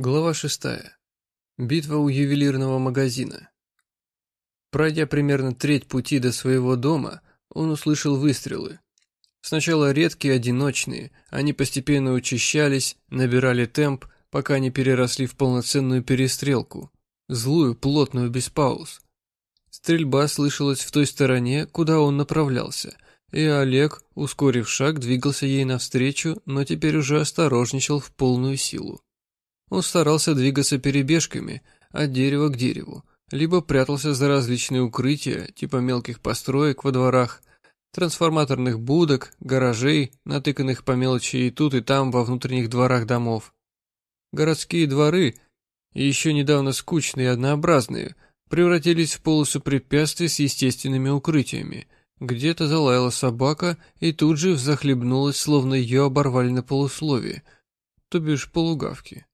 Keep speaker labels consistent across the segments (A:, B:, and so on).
A: Глава шестая. Битва у ювелирного магазина. Пройдя примерно треть пути до своего дома, он услышал выстрелы. Сначала редкие, одиночные, они постепенно учащались, набирали темп, пока не переросли в полноценную перестрелку. Злую, плотную, без пауз. Стрельба слышалась в той стороне, куда он направлялся, и Олег, ускорив шаг, двигался ей навстречу, но теперь уже осторожничал в полную силу. Он старался двигаться перебежками от дерева к дереву, либо прятался за различные укрытия, типа мелких построек во дворах, трансформаторных будок, гаражей, натыканных по мелочи и тут, и там во внутренних дворах домов. Городские дворы, еще недавно скучные и однообразные, превратились в полосу препятствий с естественными укрытиями. Где-то залаяла собака и тут же захлебнулась, словно ее оборвали на полусловие, то бишь полугавки.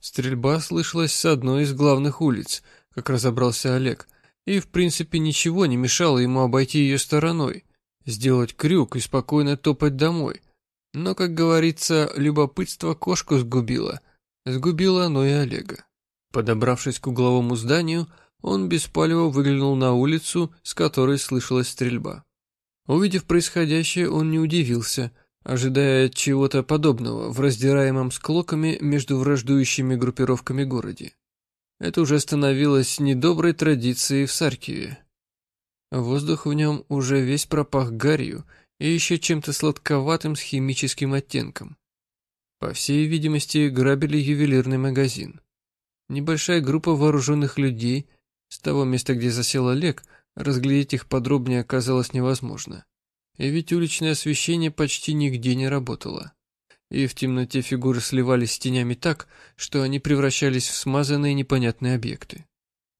A: Стрельба слышалась с одной из главных улиц, как разобрался Олег, и в принципе ничего не мешало ему обойти ее стороной, сделать крюк и спокойно топать домой. Но, как говорится, любопытство кошку сгубило. Сгубило оно и Олега. Подобравшись к угловому зданию, он без палева выглянул на улицу, с которой слышалась стрельба. Увидев происходящее, он не удивился – ожидая чего-то подобного в раздираемом склоками между враждующими группировками городе. Это уже становилось недоброй традицией в Саркиве. Воздух в нем уже весь пропах гарью и еще чем-то сладковатым с химическим оттенком. По всей видимости, грабили ювелирный магазин. Небольшая группа вооруженных людей, с того места, где засел Олег, разглядеть их подробнее оказалось невозможно. И ведь уличное освещение почти нигде не работало. И в темноте фигуры сливались с тенями так, что они превращались в смазанные непонятные объекты.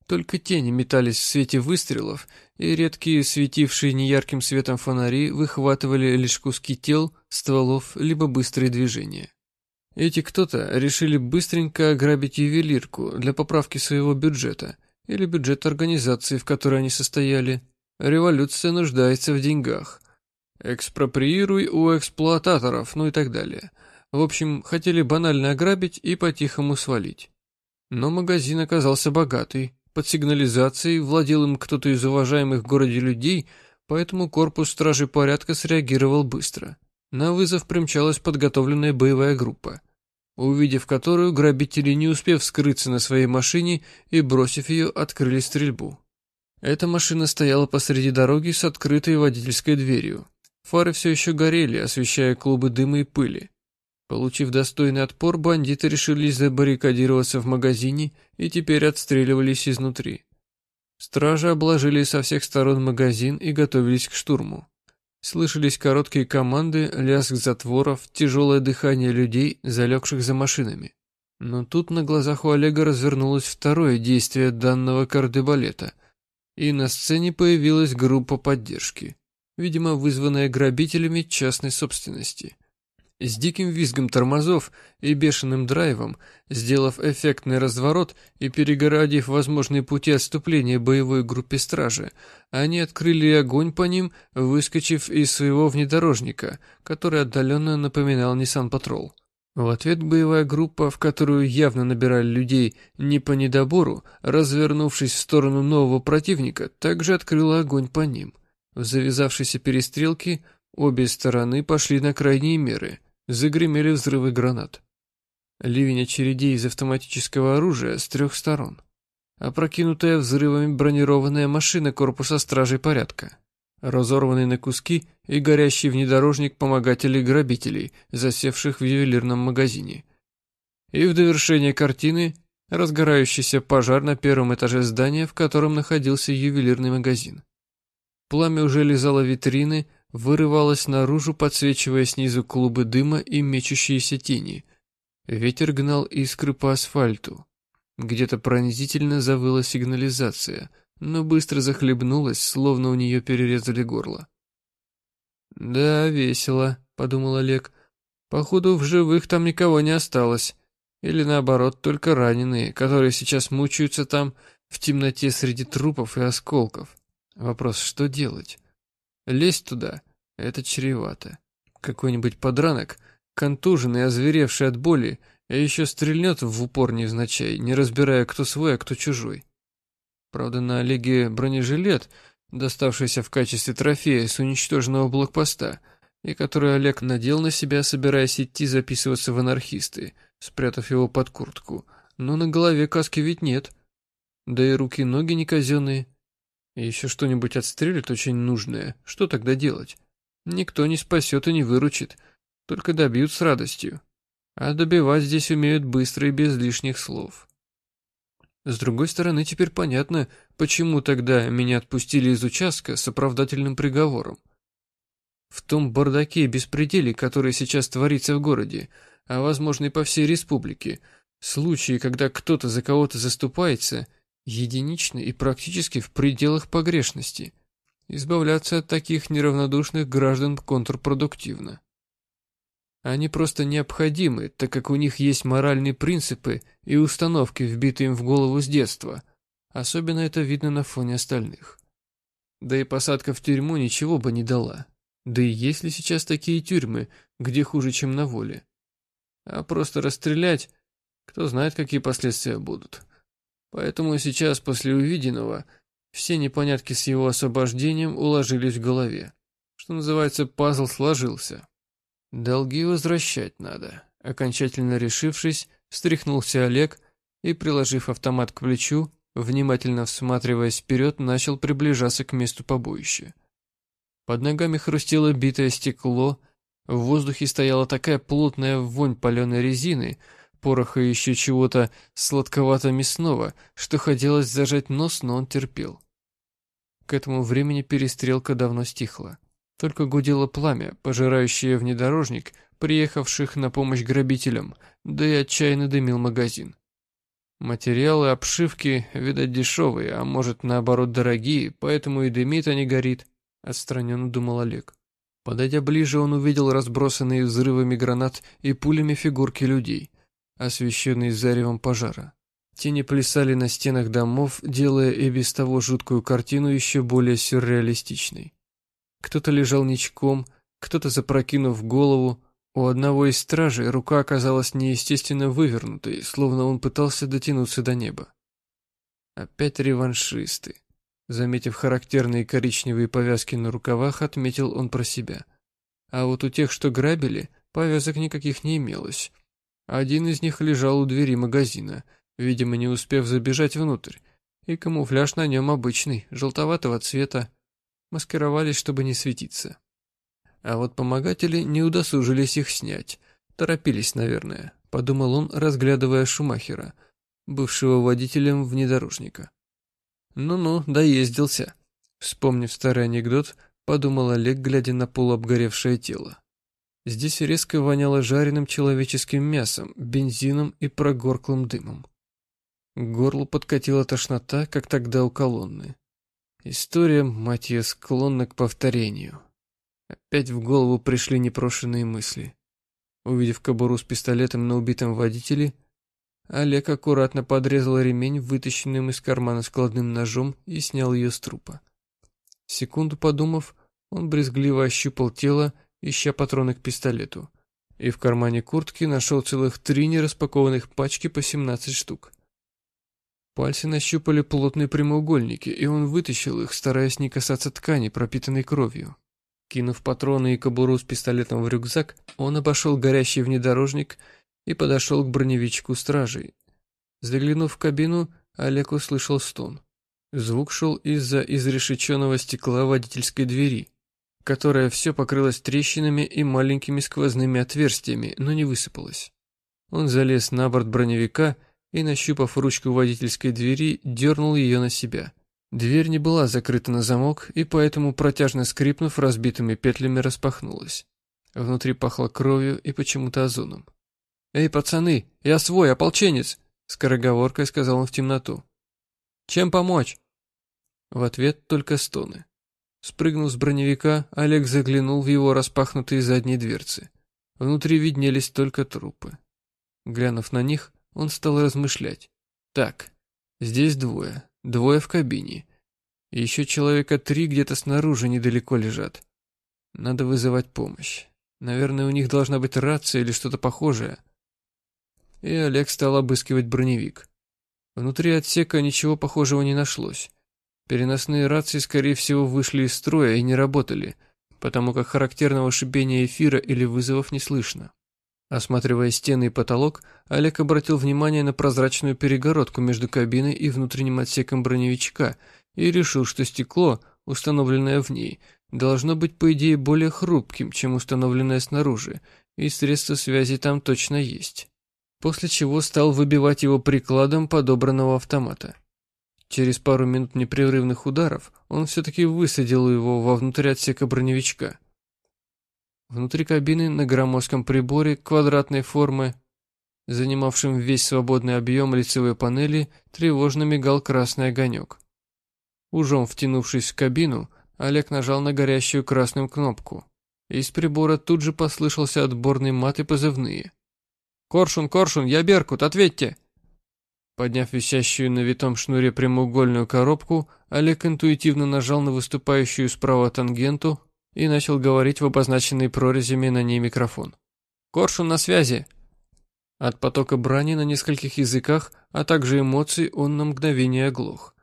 A: Только тени метались в свете выстрелов, и редкие светившие неярким светом фонари выхватывали лишь куски тел, стволов, либо быстрые движения. Эти кто-то решили быстренько ограбить ювелирку для поправки своего бюджета или бюджет организации, в которой они состояли. Революция нуждается в деньгах, Экспроприируй у эксплуататоров, ну и так далее. В общем, хотели банально ограбить и по-тихому свалить. Но магазин оказался богатый, под сигнализацией владел им кто-то из уважаемых в городе людей, поэтому корпус стражи порядка среагировал быстро. На вызов примчалась подготовленная боевая группа, увидев которую грабители, не успев скрыться на своей машине и бросив ее, открыли стрельбу. Эта машина стояла посреди дороги с открытой водительской дверью. Фары все еще горели, освещая клубы дыма и пыли. Получив достойный отпор, бандиты решились забаррикадироваться в магазине и теперь отстреливались изнутри. Стражи обложили со всех сторон магазин и готовились к штурму. Слышались короткие команды, лязг затворов, тяжелое дыхание людей, залегших за машинами. Но тут на глазах у Олега развернулось второе действие данного кардебалета, и на сцене появилась группа поддержки видимо, вызванная грабителями частной собственности. С диким визгом тормозов и бешеным драйвом, сделав эффектный разворот и перегородив возможные пути отступления боевой группе стражи, они открыли огонь по ним, выскочив из своего внедорожника, который отдаленно напоминал Nissan Patrol. В ответ боевая группа, в которую явно набирали людей не по недобору, развернувшись в сторону нового противника, также открыла огонь по ним – в завязавшейся перестрелке обе стороны пошли на крайние меры, загремели взрывы гранат. Ливень очередей из автоматического оружия с трех сторон. Опрокинутая взрывами бронированная машина корпуса стражей порядка. Разорванный на куски и горящий внедорожник помогателей-грабителей, засевших в ювелирном магазине. И в довершение картины разгорающийся пожар на первом этаже здания, в котором находился ювелирный магазин. Пламя уже лизало витрины, вырывалось наружу, подсвечивая снизу клубы дыма и мечущиеся тени. Ветер гнал искры по асфальту. Где-то пронзительно завыла сигнализация, но быстро захлебнулась, словно у нее перерезали горло. «Да, весело», — подумал Олег. «Походу, в живых там никого не осталось. Или наоборот, только раненые, которые сейчас мучаются там в темноте среди трупов и осколков. Вопрос, что делать? Лезть туда — это чревато. Какой-нибудь подранок, контуженный, озверевший от боли, И еще стрельнет в упор невзначай, не разбирая, кто свой, а кто чужой. Правда, на Олеге бронежилет, доставшийся в качестве трофея с уничтоженного блокпоста, и который Олег надел на себя, собираясь идти записываться в анархисты, спрятав его под куртку. Но на голове каски ведь нет. Да и руки-ноги не казенные. Еще что-нибудь отстрелят очень нужное. Что тогда делать? Никто не спасет и не выручит. Только добьют с радостью. А добивать здесь умеют быстро и без лишних слов. С другой стороны, теперь понятно, почему тогда меня отпустили из участка с оправдательным приговором. В том бардаке и беспределе, который сейчас творится в городе, а возможно и по всей республике, случаи, когда кто-то за кого-то заступается, единичны и практически в пределах погрешности. Избавляться от таких неравнодушных граждан контрпродуктивно. Они просто необходимы, так как у них есть моральные принципы и установки, вбитые им в голову с детства. Особенно это видно на фоне остальных. Да и посадка в тюрьму ничего бы не дала. Да и есть ли сейчас такие тюрьмы, где хуже, чем на воле? А просто расстрелять, кто знает, какие последствия будут. Поэтому сейчас, после увиденного, все непонятки с его освобождением уложились в голове. Что называется, пазл сложился. Долги возвращать надо. Окончательно решившись, встряхнулся Олег и, приложив автомат к плечу, внимательно всматриваясь вперед, начал приближаться к месту побоища. Под ногами хрустело битое стекло, в воздухе стояла такая плотная вонь паленой резины, пороха и еще чего-то сладковато-мясного, что хотелось зажать нос, но он терпел. К этому времени перестрелка давно стихла. Только гудело пламя, пожирающее внедорожник, приехавших на помощь грабителям, да и отчаянно дымил магазин. Материалы обшивки, видать, дешевые, а может, наоборот, дорогие, поэтому и дымит, а не горит, отстраненно думал Олег. Подойдя ближе, он увидел разбросанные взрывами гранат и пулями фигурки людей, освещенные заревом пожара. Тени плясали на стенах домов, делая и без того жуткую картину еще более сюрреалистичной. Кто-то лежал ничком, кто-то запрокинув голову. У одного из стражей рука оказалась неестественно вывернутой, словно он пытался дотянуться до неба. Опять реваншисты. Заметив характерные коричневые повязки на рукавах, отметил он про себя. А вот у тех, что грабили, повязок никаких не имелось. Один из них лежал у двери магазина, видимо, не успев забежать внутрь, и камуфляж на нем обычный, желтоватого цвета, маскировались, чтобы не светиться. А вот помогатели не удосужились их снять. Торопились, наверное, подумал он, разглядывая Шумахера, бывшего водителем внедорожника. Ну-ну, доездился. Вспомнив старый анекдот, подумал Олег, глядя на полуобгоревшее тело. Здесь резко воняло жареным человеческим мясом, бензином и прогорклым дымом. К горлу подкатила тошнота, как тогда у колонны. История, мать ее, склонна к повторению. Опять в голову пришли непрошенные мысли. Увидев кобуру с пистолетом на убитом водителе, Олег аккуратно подрезал ремень, вытащенным из кармана складным ножом, и снял ее с трупа. Секунду подумав, он брезгливо ощупал тело, ища патроны к пистолету, и в кармане куртки нашел целых три нераспакованных пачки по 17 штук. Пальцы нащупали плотные прямоугольники, и он вытащил их, стараясь не касаться ткани, пропитанной кровью. Кинув патроны и кобуру с пистолетом в рюкзак, он обошел горящий внедорожник и подошел к броневичку стражей. Заглянув в кабину, Олег услышал стон. Звук шел из-за изрешеченного стекла водительской двери, которая все покрылась трещинами и маленькими сквозными отверстиями, но не высыпалась. Он залез на борт броневика и, нащупав ручку водительской двери, дернул ее на себя. Дверь не была закрыта на замок, и поэтому, протяжно скрипнув, разбитыми петлями распахнулась. Внутри пахло кровью и почему-то озоном. «Эй, пацаны, я свой, ополченец!» — скороговоркой сказал он в темноту. «Чем помочь?» В ответ только стоны. Спрыгнув с броневика, Олег заглянул в его распахнутые задние дверцы. Внутри виднелись только трупы. Глянув на них, он стал размышлять. Так, здесь двое, двое в кабине. Еще человека три где-то снаружи недалеко лежат. Надо вызывать помощь. Наверное, у них должна быть рация или что-то похожее. и Олег стал обыскивать броневик. Внутри отсека ничего похожего не нашлось. Переносные рации, скорее всего, вышли из строя и не работали, потому как характерного шипения эфира или вызовов не слышно. Осматривая стены и потолок, Олег обратил внимание на прозрачную перегородку между кабиной и внутренним отсеком броневичка и решил, что стекло, установленное в ней, должно быть, по идее, более хрупким, чем установленное снаружи, и средства связи там точно есть. После чего стал выбивать его прикладом подобранного автомата. Через пару минут непрерывных ударов он все-таки высадил его вовнутрь отсека броневичка. Внутри кабины на громоздком приборе квадратной формы, занимавшем весь свободный объем лицевой панели, тревожно мигал красный огонек. Ужом втянувшись в кабину, Олег нажал на горящую красную кнопку. Из прибора тут же послышался отборный мат и позывные. «Коршун, Коршун, я Беркут, ответьте!» Подняв висящую на витом шнуре прямоугольную коробку, Олег интуитивно нажал на выступающую справа тангенту и начал говорить в обозначенный прорезями на ней микрофон. «Коршун на связи!» От потока брани на нескольких языках, а также эмоций он на мгновение оглох.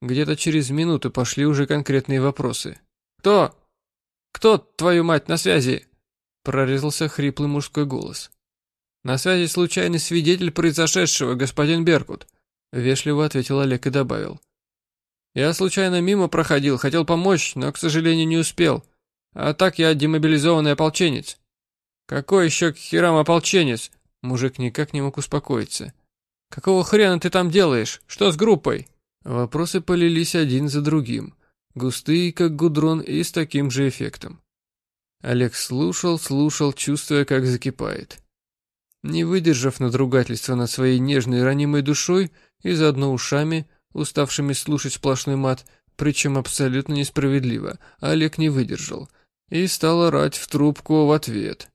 A: Где-то через минуту пошли уже конкретные вопросы. «Кто? Кто, твою мать, на связи?» Прорезался хриплый мужской голос. «На связи случайный свидетель произошедшего, господин Беркут», — вежливо ответил Олег и добавил. «Я случайно мимо проходил, хотел помочь, но, к сожалению, не успел. А так я демобилизованный ополченец». «Какой еще к херам ополченец?» Мужик никак не мог успокоиться. «Какого хрена ты там делаешь? Что с группой?» Вопросы полились один за другим, густые, как гудрон, и с таким же эффектом. Олег слушал, слушал, чувствуя, как закипает. Не выдержав надругательства над своей нежной ранимой душой и заодно ушами, уставшими слушать сплошной мат, причем абсолютно несправедливо, Олег не выдержал и стал орать в трубку в ответ.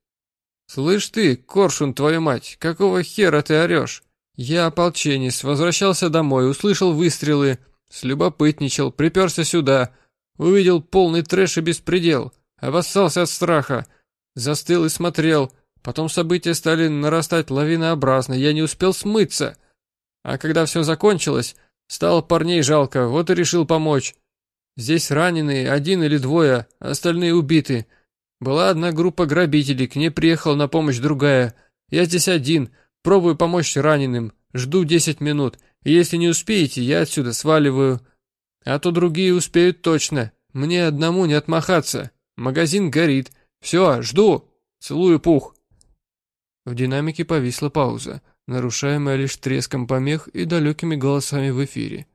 A: «Слышь ты, коршун, твою мать, какого хера ты орешь? Я ополченец, возвращался домой, услышал выстрелы, слюбопытничал, приперся сюда, увидел полный трэш и беспредел, обоссался от страха, застыл и смотрел, Потом события стали нарастать лавинообразно, я не успел смыться. А когда все закончилось, стало парней жалко, вот и решил помочь. Здесь раненые, один или двое, остальные убиты. Была одна группа грабителей, к ней приехала на помощь другая. Я здесь один, пробую помочь раненым, жду десять минут. И если не успеете, я отсюда сваливаю. А то другие успеют точно. Мне одному не отмахаться. Магазин горит. Все, жду. Целую пух. В динамике повисла пауза, нарушаемая лишь треском помех и далекими голосами в эфире.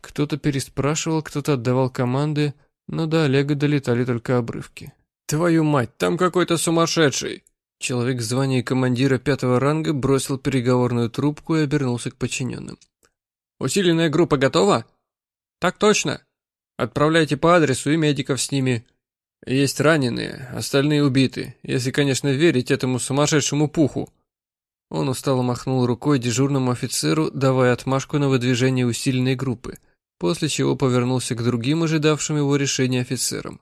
A: Кто-то переспрашивал, кто-то отдавал команды, но до Олега долетали только обрывки. «Твою мать, там какой-то сумасшедший!» Человек в звании командира пятого ранга бросил переговорную трубку и обернулся к подчиненным. «Усиленная группа готова?» «Так точно. Отправляйте по адресу и медиков с ними. Есть раненые, остальные убиты, если, конечно, верить этому сумасшедшему пуху. Он устало махнул рукой дежурному офицеру, давая отмашку на выдвижение усиленной группы, после чего повернулся к другим ожидавшим его решения офицерам.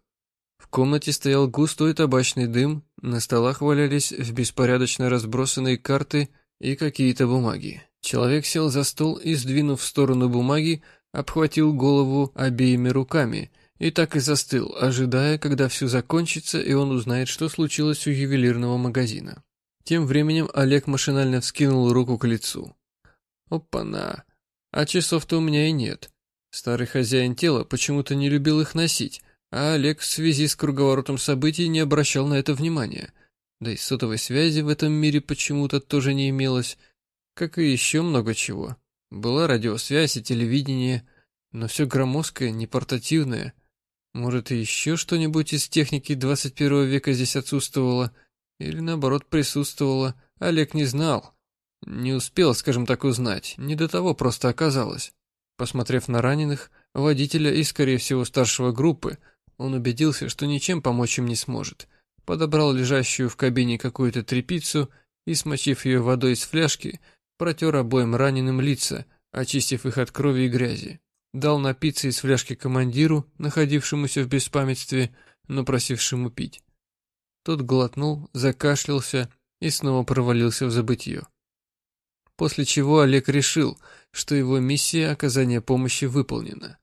A: В комнате стоял густой табачный дым, на столах валялись в беспорядочно разбросанные карты и какие-то бумаги. Человек сел за стол и, сдвинув в сторону бумаги, обхватил голову обеими руками – и так и застыл, ожидая, когда все закончится, и он узнает, что случилось у ювелирного магазина. Тем временем Олег машинально вскинул руку к лицу. Опа-на! А часов-то у меня и нет. Старый хозяин тела почему-то не любил их носить, а Олег в связи с круговоротом событий не обращал на это внимания. Да и сотовой связи в этом мире почему-то тоже не имелось, как и еще много чего. Была радиосвязь и телевидение, но все громоздкое, непортативное — может, и еще что-нибудь из техники 21 века здесь отсутствовало? Или, наоборот, присутствовало? Олег не знал. Не успел, скажем так, узнать. Не до того просто оказалось. Посмотрев на раненых, водителя и, скорее всего, старшего группы, он убедился, что ничем помочь им не сможет. Подобрал лежащую в кабине какую-то тряпицу и, смочив ее водой из фляжки, протер обоим раненым лица, очистив их от крови и грязи дал напиться из фляжки командиру, находившемуся в беспамятстве, но просившему пить. Тот глотнул, закашлялся и снова провалился в забытье. После чего Олег решил, что его миссия оказания помощи выполнена.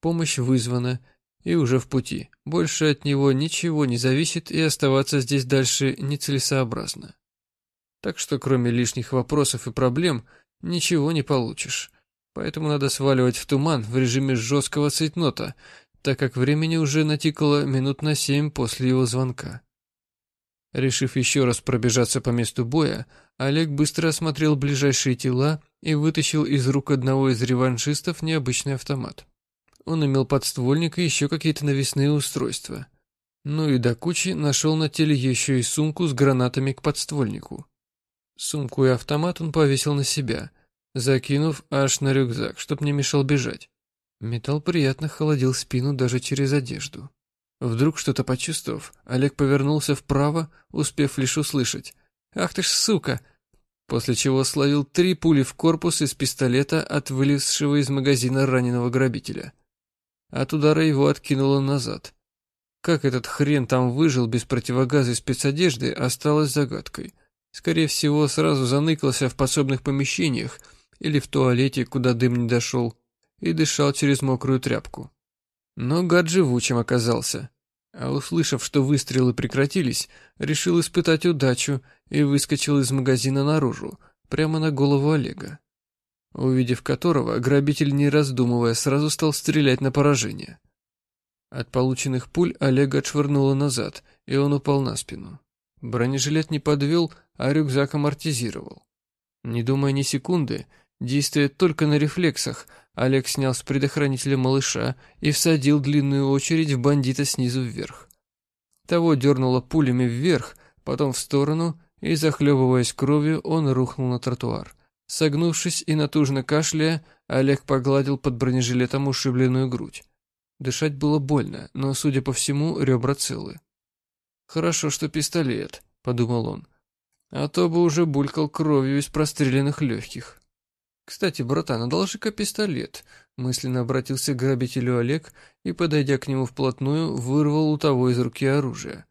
A: Помощь вызвана и уже в пути. Больше от него ничего не зависит, и оставаться здесь дальше нецелесообразно. Так что кроме лишних вопросов и проблем ничего не получишь. Поэтому надо сваливать в туман в режиме жесткого цейтнота, так как времени уже натикало минут на семь после его звонка. Решив еще раз пробежаться по месту боя, Олег быстро осмотрел ближайшие тела и вытащил из рук одного из реваншистов необычный автомат. Он имел подствольник и еще какие-то навесные устройства. Ну и до кучи нашел на теле еще и сумку с гранатами к подствольнику. Сумку и автомат он повесил на себя, закинув аж на рюкзак, чтоб не мешал бежать. Металл приятно холодил спину даже через одежду. Вдруг что-то почувствовав, Олег повернулся вправо, успев лишь услышать. «Ах ты ж сука!» После чего словил три пули в корпус из пистолета от вылезшего из магазина раненого грабителя. От удара его откинуло назад. Как этот хрен там выжил без противогаза и спецодежды, осталось загадкой. Скорее всего, сразу заныкался в подсобных помещениях или в туалете, куда дым не дошел, и дышал через мокрую тряпку. Но гад живучим оказался. А услышав, что выстрелы прекратились, решил испытать удачу и выскочил из магазина наружу, прямо на голову Олега. Увидев которого, грабитель, не раздумывая, сразу стал стрелять на поражение. От полученных пуль Олега отшвырнуло назад, и он упал на спину. Бронежилет не подвел, а рюкзак амортизировал. Не думая ни секунды, действуя только на рефлексах, Олег снял с предохранителя малыша и всадил длинную очередь в бандита снизу вверх. Того дернуло пулями вверх, потом в сторону, и, захлебываясь кровью, он рухнул на тротуар. Согнувшись и натужно кашляя, Олег погладил под бронежилетом ушибленную грудь. Дышать было больно, но, судя по всему, ребра целы. «Хорошо, что пистолет», — подумал он. «А то бы уже булькал кровью из простреленных легких». «Кстати, братан, одолжи-ка пистолет», — мысленно обратился к грабителю Олег и, подойдя к нему вплотную, вырвал у того из руки оружие.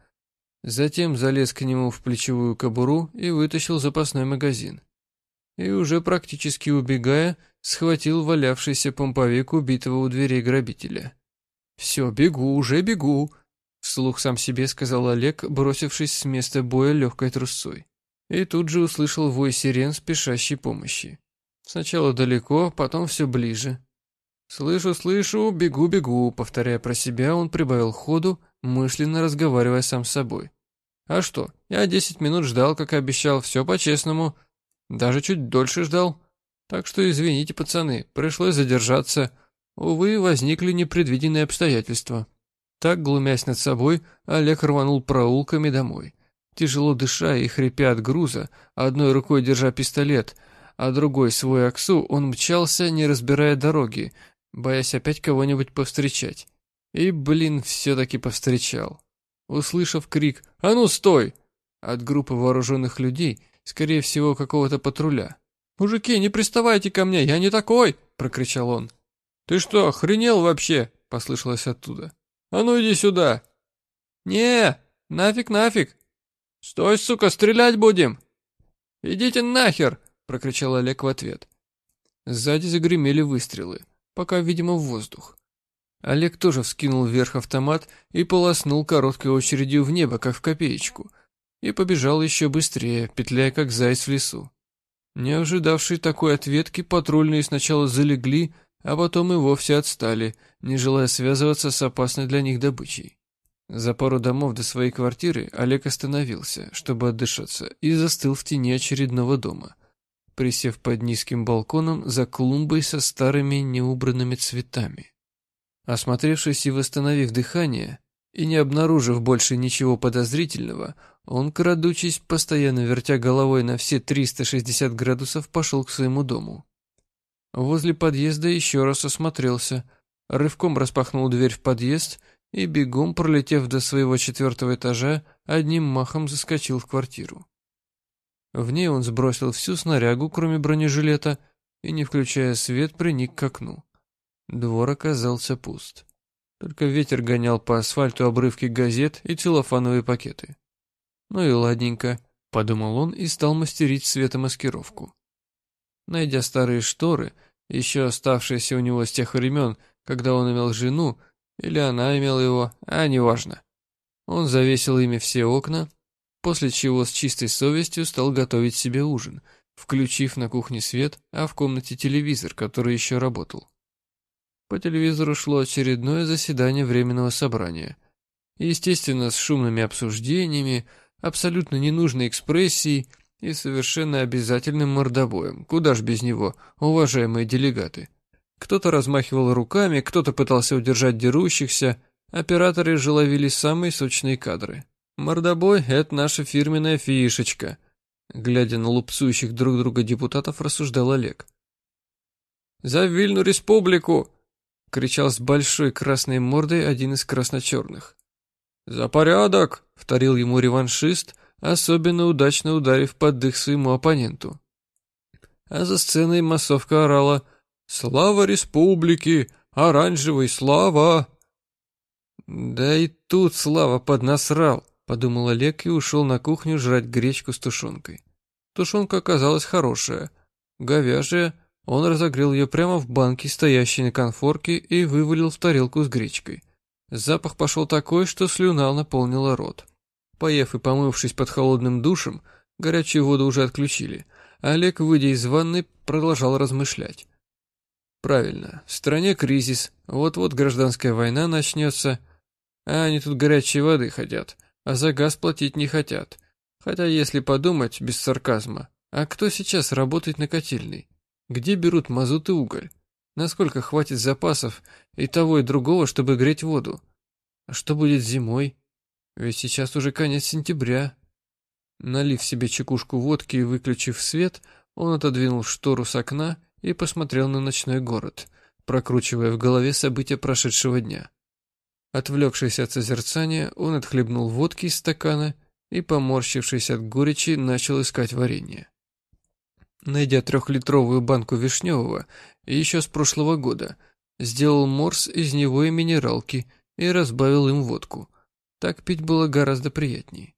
A: Затем залез к нему в плечевую кобуру и вытащил запасной магазин. И уже практически убегая, схватил валявшийся помповик убитого у дверей грабителя. «Все, бегу, уже бегу», Вслух сам себе сказал Олег, бросившись с места боя легкой трусцой. И тут же услышал вой сирен спешащей помощи. Сначала далеко, потом все ближе. «Слышу, слышу, бегу, бегу», повторяя про себя, он прибавил ходу, мысленно разговаривая сам с собой. «А что, я десять минут ждал, как и обещал, все по-честному. Даже чуть дольше ждал. Так что извините, пацаны, пришлось задержаться. Увы, возникли непредвиденные обстоятельства». Так, глумясь над собой, Олег рванул проулками домой. Тяжело дыша и хрипя от груза, одной рукой держа пистолет, а другой свой аксу, он мчался, не разбирая дороги, боясь опять кого-нибудь повстречать. И, блин, все-таки повстречал. Услышав крик «А ну, стой!» от группы вооруженных людей, скорее всего, какого-то патруля. «Мужики, не приставайте ко мне, я не такой!» — прокричал он. «Ты что, охренел вообще?» — послышалось оттуда. «А ну иди сюда!» «Не, нафиг, нафиг!» «Стой, сука, стрелять будем!» «Идите нахер!» — прокричал Олег в ответ. Сзади загремели выстрелы, пока, видимо, в воздух. Олег тоже вскинул вверх автомат и полоснул короткой очередью в небо, как в копеечку, и побежал еще быстрее, петляя как заяц в лесу. Не ожидавшие такой ответки, патрульные сначала залегли, а потом и вовсе отстали, не желая связываться с опасной для них добычей. За пару домов до своей квартиры Олег остановился, чтобы отдышаться, и застыл в тени очередного дома, присев под низким балконом за клумбой со старыми неубранными цветами. Осмотревшись и восстановив дыхание, и не обнаружив больше ничего подозрительного, он, крадучись, постоянно вертя головой на все 360 градусов, пошел к своему дому. Возле подъезда еще раз осмотрелся, рывком распахнул дверь в подъезд и, бегом пролетев до своего четвертого этажа, одним махом заскочил в квартиру. В ней он сбросил всю снарягу, кроме бронежилета, и, не включая свет, приник к окну. Двор оказался пуст. Только ветер гонял по асфальту обрывки газет и целлофановые пакеты. «Ну и ладненько», — подумал он и стал мастерить светомаскировку. Найдя старые шторы, еще оставшиеся у него с тех времен, когда он имел жену, или она имела его, а неважно. Он завесил ими все окна, после чего с чистой совестью стал готовить себе ужин, включив на кухне свет, а в комнате телевизор, который еще работал. По телевизору шло очередное заседание Временного собрания. Естественно, с шумными обсуждениями, абсолютно ненужной экспрессией и совершенно обязательным мордобоем. Куда ж без него, уважаемые делегаты? Кто-то размахивал руками, кто-то пытался удержать дерущихся, операторы же ловили самые сочные кадры. Мордобой — это наша фирменная фишечка. Глядя на лупцующих друг друга депутатов, рассуждал Олег. «За Вильну республику!» — кричал с большой красной мордой один из красно-черных. «За порядок!» — вторил ему реваншист, особенно удачно ударив под дых своему оппоненту. А за сценой массовка орала «Слава республике! Оранжевый, слава!» «Да и тут Слава поднасрал», — подумал Олег и ушел на кухню жрать гречку с тушенкой. Тушенка оказалась хорошая, говяжья, он разогрел ее прямо в банке, стоящей на конфорке, и вывалил в тарелку с гречкой. Запах пошел такой, что слюна наполнила рот. Поев и помывшись под холодным душем, горячую воду уже отключили, Олег, выйдя из ванны, продолжал размышлять. Правильно, в стране кризис, вот-вот гражданская война начнется, а они тут горячей воды хотят, а за газ платить не хотят. Хотя, если подумать, без сарказма, а кто сейчас работает на котельной? Где берут мазут и уголь? Насколько хватит запасов и того, и другого, чтобы греть воду? А что будет зимой? Ведь сейчас уже конец сентября. Налив себе чекушку водки и выключив свет, он отодвинул штору с окна и посмотрел на ночной город, прокручивая в голове события прошедшего дня. Отвлекшись от созерцания, он отхлебнул водки из стакана и, поморщившись от горечи, начал искать варенье. Найдя трехлитровую банку вишневого, еще с прошлого года, сделал морс из него и минералки и разбавил им водку. Так пить было гораздо приятнее.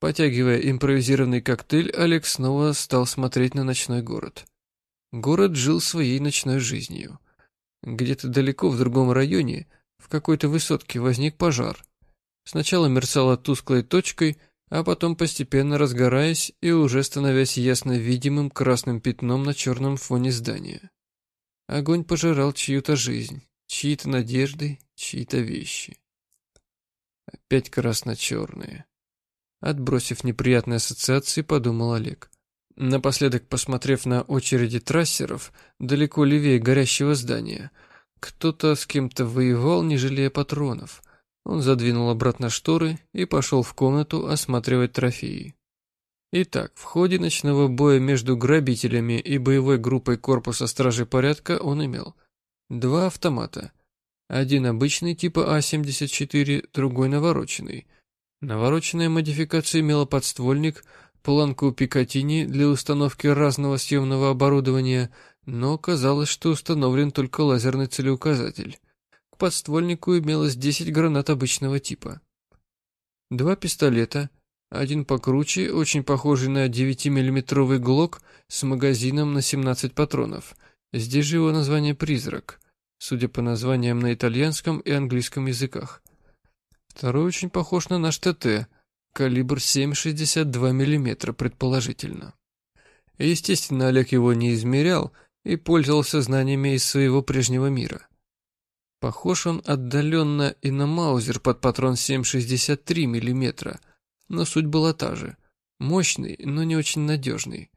A: Потягивая импровизированный коктейль, Олег снова стал смотреть на ночной город. Город жил своей ночной жизнью. Где-то далеко в другом районе, в какой-то высотке, возник пожар. Сначала мерцала тусклой точкой, а потом постепенно разгораясь и уже становясь ясно видимым красным пятном на черном фоне здания. Огонь пожирал чью-то жизнь, чьи-то надежды, чьи-то вещи. Опять красно-черные. Отбросив неприятные ассоциации, подумал Олег. Напоследок, посмотрев на очереди трассеров, далеко левее горящего здания, кто-то с кем-то воевал, не жалея патронов — он задвинул обратно шторы и пошел в комнату осматривать трофеи. Итак, в ходе ночного боя между грабителями и боевой группой корпуса стражей порядка он имел два автомата. Один обычный типа А-74, другой навороченный. Навороченная модификация имела подствольник, планку Пикатини для установки разного съемного оборудования, но казалось, что установлен только лазерный целеуказатель. К подствольнику имелось 10 гранат обычного типа. Два пистолета, один покруче, очень похожий на 9-миллиметровый ГЛОК с магазином на 17 патронов. Здесь же его название «Призрак», судя по названиям на итальянском и английском языках. Второй очень похож на наш ТТ, калибр 7,62 мм предположительно. Естественно, Олег его не измерял и пользовался знаниями из своего прежнего мира. Похож он отдаленно и на маузер под патрон 7,63 мм, но суть была та же. Мощный, но не очень надежный,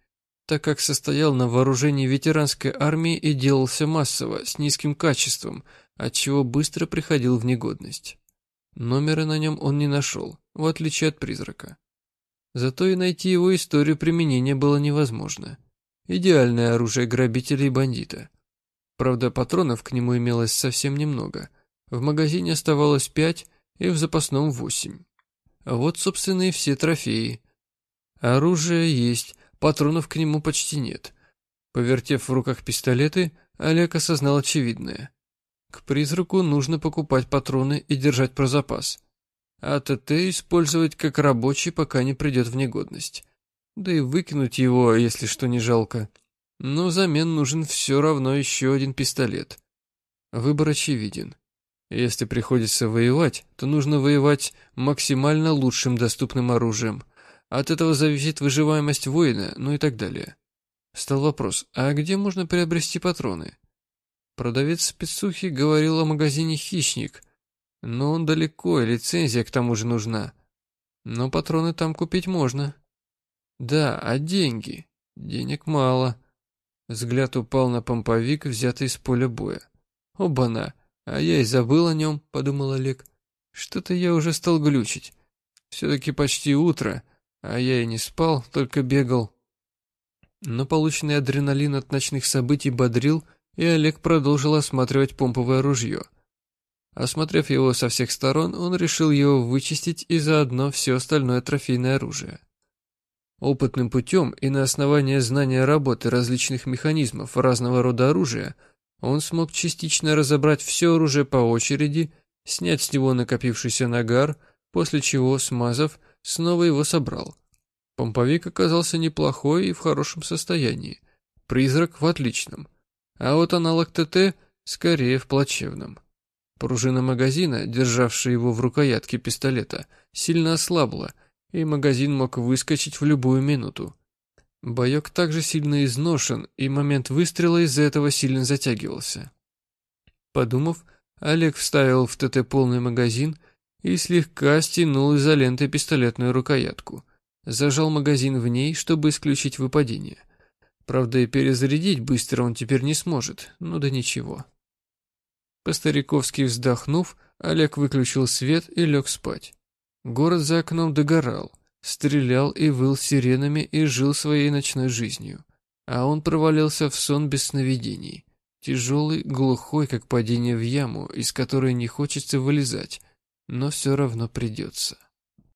A: так как состоял на вооружении ветеранской армии и делался массово, с низким качеством, отчего быстро приходил в негодность. Номера на нем он не нашел, в отличие от призрака. Зато и найти его историю применения было невозможно. Идеальное оружие грабителя и бандита. Правда, патронов к нему имелось совсем немного. В магазине оставалось пять и в запасном восемь. Вот, собственно, и все трофеи. Оружие есть, патронов к нему почти нет. Повертев в руках пистолеты, Олег осознал очевидное. К призраку нужно покупать патроны и держать про запас. А ТТ использовать как рабочий, пока не придет в негодность. Да и выкинуть его, если что не жалко. но взамен нужен все равно еще один пистолет. Выбор очевиден. Если приходится воевать, то нужно воевать максимально лучшим доступным оружием. От этого зависит выживаемость воина, ну и так далее. Стал вопрос, а где можно приобрести патроны? Продавец спецухи говорил о магазине «Хищник», но он далеко, и лицензия к тому же нужна. Но патроны там купить можно. Да, а деньги? Денег мало. Взгляд упал на помповик, взятый из поля боя. Оба-на! А я и забыл о нем, подумал Олег. Что-то я уже стал глючить. Все-таки почти утро, а я и не спал, только бегал. Но полученный адреналин от ночных событий бодрил, и Олег продолжил осматривать помповое ружье. Осмотрев его со всех сторон, он решил его вычистить и заодно все остальное трофейное оружие. Опытным путем и на основании знания работы различных механизмов разного рода оружия – он смог частично разобрать все оружие по очереди, снять с него накопившийся нагар, после чего, смазав, снова его собрал. Помповик оказался неплохой и в хорошем состоянии. Призрак в отличном. А вот аналог ТТ скорее в плачевном. Пружина магазина, державшая его в рукоятке пистолета, сильно ослабла, и магазин мог выскочить в любую минуту. Боек также сильно изношен, и момент выстрела из-за этого сильно затягивался. Подумав, Олег вставил в ТТ полный магазин и слегка стянул изолентой пистолетную рукоятку. Зажал магазин в ней, чтобы исключить выпадение. Правда, и перезарядить быстро он теперь не сможет, ну да ничего. По-стариковски вздохнув, Олег выключил свет и лег спать. Город за окном догорал стрелял и выл сиренами и жил своей ночной жизнью. А он провалился в сон без сновидений. Тяжелый, глухой, как падение в яму, из которой не хочется вылезать, но все равно придется.